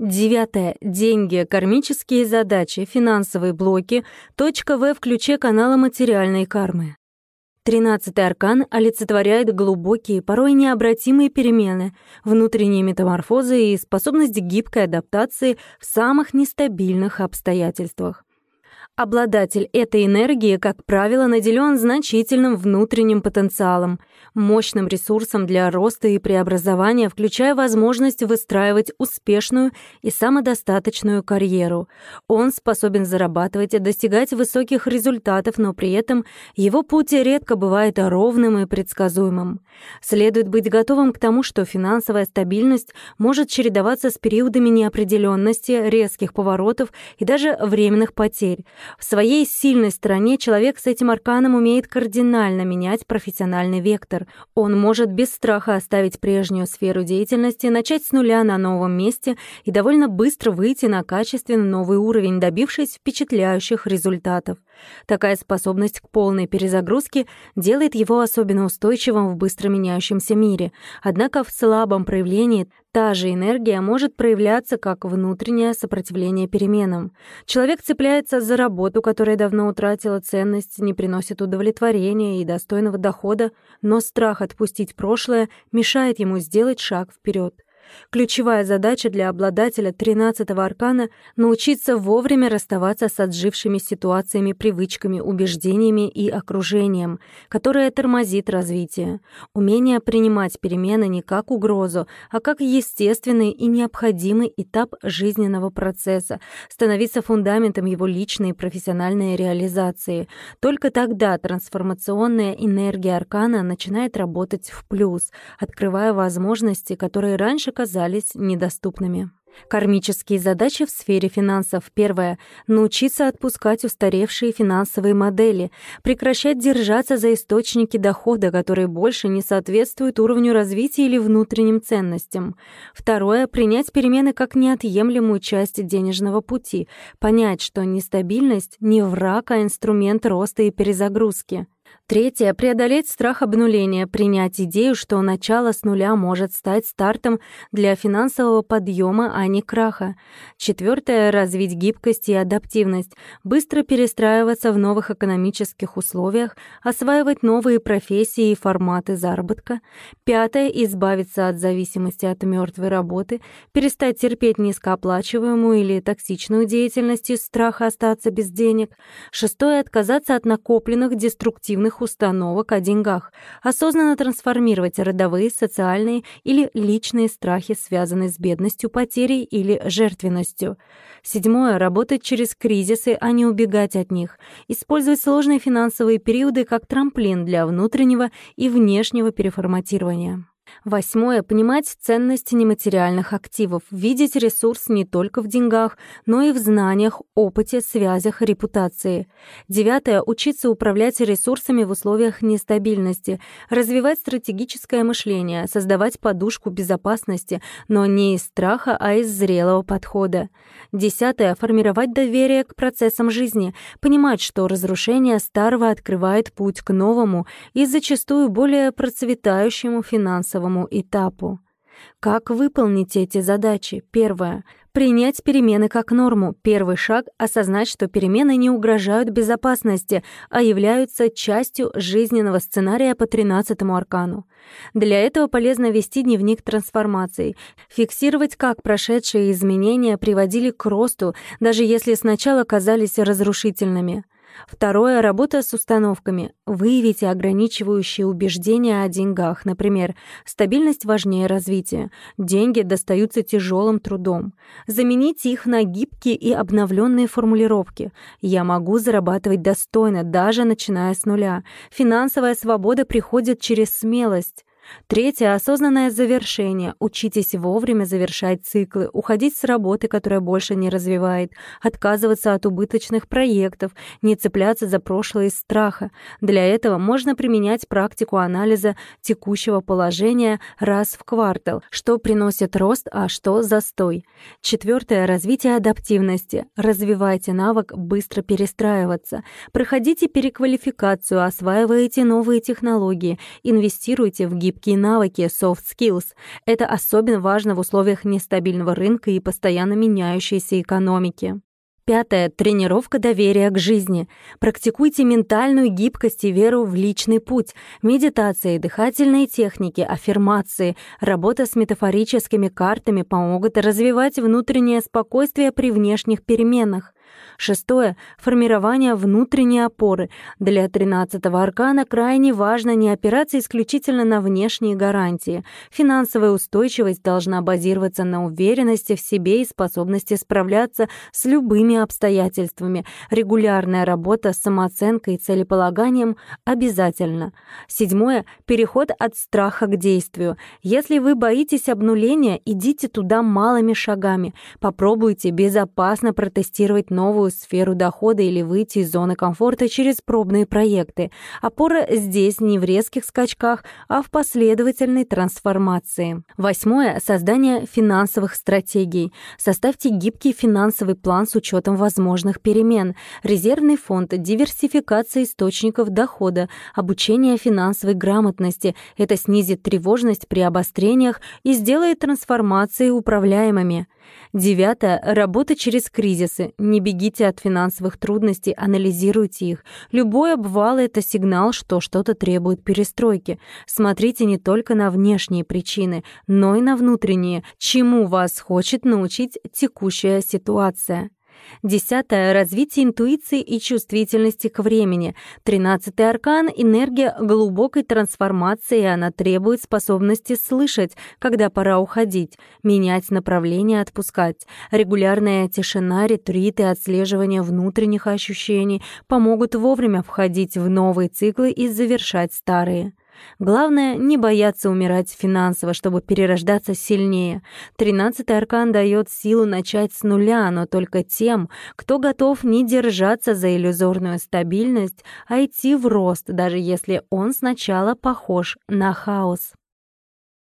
Девятое. Деньги, кармические задачи, финансовые блоки. Точка В в ключе канала материальной кармы. Тринадцатый аркан олицетворяет глубокие, порой необратимые перемены, внутренние метаморфозы и способность гибкой адаптации в самых нестабильных обстоятельствах. Обладатель этой энергии, как правило, наделен значительным внутренним потенциалом, мощным ресурсом для роста и преобразования, включая возможность выстраивать успешную и самодостаточную карьеру. Он способен зарабатывать и достигать высоких результатов, но при этом его путь редко бывает ровным и предсказуемым. Следует быть готовым к тому, что финансовая стабильность может чередоваться с периодами неопределенности, резких поворотов и даже временных потерь. В своей сильной стороне человек с этим арканом умеет кардинально менять профессиональный вектор. Он может без страха оставить прежнюю сферу деятельности, начать с нуля на новом месте и довольно быстро выйти на качественно новый уровень, добившись впечатляющих результатов. Такая способность к полной перезагрузке делает его особенно устойчивым в быстро меняющемся мире. Однако в слабом проявлении та же энергия может проявляться как внутреннее сопротивление переменам. Человек цепляется за работу, которая давно утратила ценность, не приносит удовлетворения и достойного дохода, но страх отпустить прошлое мешает ему сделать шаг вперед. Ключевая задача для обладателя 13-го аркана — научиться вовремя расставаться с отжившими ситуациями, привычками, убеждениями и окружением, которое тормозит развитие. Умение принимать перемены не как угрозу, а как естественный и необходимый этап жизненного процесса, становиться фундаментом его личной и профессиональной реализации. Только тогда трансформационная энергия аркана начинает работать в плюс, открывая возможности, которые раньше казались недоступными. Кармические задачи в сфере финансов. Первое — научиться отпускать устаревшие финансовые модели, прекращать держаться за источники дохода, которые больше не соответствуют уровню развития или внутренним ценностям. Второе — принять перемены как неотъемлемую часть денежного пути, понять, что нестабильность — не враг, а инструмент роста и перезагрузки. Третье — преодолеть страх обнуления, принять идею, что начало с нуля может стать стартом для финансового подъема, а не краха. Четвертое — развить гибкость и адаптивность, быстро перестраиваться в новых экономических условиях, осваивать новые профессии и форматы заработка. Пятое — избавиться от зависимости от мертвой работы, перестать терпеть низкооплачиваемую или токсичную деятельность из страха остаться без денег. Шестое — отказаться от накопленных деструктивных установок о деньгах, осознанно трансформировать родовые, социальные или личные страхи, связанные с бедностью, потерей или жертвенностью. Седьмое — работать через кризисы, а не убегать от них. Использовать сложные финансовые периоды как трамплин для внутреннего и внешнего переформатирования. Восьмое — понимать ценность нематериальных активов, видеть ресурс не только в деньгах, но и в знаниях, опыте, связях, репутации. Девятое — учиться управлять ресурсами в условиях нестабильности, развивать стратегическое мышление, создавать подушку безопасности, но не из страха, а из зрелого подхода. Десятое — формировать доверие к процессам жизни, понимать, что разрушение старого открывает путь к новому и зачастую более процветающему финансовому финансовому этапу. Как выполнить эти задачи? Первое. Принять перемены как норму. Первый шаг — осознать, что перемены не угрожают безопасности, а являются частью жизненного сценария по 13 аркану. Для этого полезно вести дневник трансформации, фиксировать, как прошедшие изменения приводили к росту, даже если сначала казались разрушительными. Второе — работа с установками. Выявите ограничивающие убеждения о деньгах. Например, стабильность важнее развития. Деньги достаются тяжелым трудом. Замените их на гибкие и обновленные формулировки. Я могу зарабатывать достойно, даже начиная с нуля. Финансовая свобода приходит через смелость. Третье — осознанное завершение. Учитесь вовремя завершать циклы, уходить с работы, которая больше не развивает, отказываться от убыточных проектов, не цепляться за прошлое из страха. Для этого можно применять практику анализа текущего положения раз в квартал, что приносит рост, а что застой. Четвертое — развитие адаптивности. Развивайте навык быстро перестраиваться. Проходите переквалификацию, осваивайте новые технологии, инвестируйте в гибкость гибкие навыки, soft skills. Это особенно важно в условиях нестабильного рынка и постоянно меняющейся экономики. Пятое. Тренировка доверия к жизни. Практикуйте ментальную гибкость и веру в личный путь. Медитации, дыхательные техники, аффирмации, работа с метафорическими картами помогут развивать внутреннее спокойствие при внешних переменах. Шестое — формирование внутренней опоры. Для тринадцатого аркана крайне важно не опираться исключительно на внешние гарантии. Финансовая устойчивость должна базироваться на уверенности в себе и способности справляться с любыми обстоятельствами. Регулярная работа с самооценкой и целеполаганием обязательно. Седьмое — переход от страха к действию. Если вы боитесь обнуления, идите туда малыми шагами. Попробуйте безопасно протестировать новую сферу дохода или выйти из зоны комфорта через пробные проекты. Опора здесь не в резких скачках, а в последовательной трансформации. Восьмое — создание финансовых стратегий. Составьте гибкий финансовый план с учетом возможных перемен. Резервный фонд, диверсификация источников дохода, обучение финансовой грамотности. Это снизит тревожность при обострениях и сделает трансформации управляемыми. Девятое. Работа через кризисы. Не бегите от финансовых трудностей, анализируйте их. Любой обвал — это сигнал, что что-то требует перестройки. Смотрите не только на внешние причины, но и на внутренние, чему вас хочет научить текущая ситуация. Десятое — развитие интуиции и чувствительности к времени. Тринадцатый аркан — энергия глубокой трансформации, и она требует способности слышать, когда пора уходить, менять направление, отпускать. Регулярная тишина, ретриты, отслеживание внутренних ощущений помогут вовремя входить в новые циклы и завершать старые. Главное — не бояться умирать финансово, чтобы перерождаться сильнее. Тринадцатый аркан дает силу начать с нуля, но только тем, кто готов не держаться за иллюзорную стабильность, а идти в рост, даже если он сначала похож на хаос.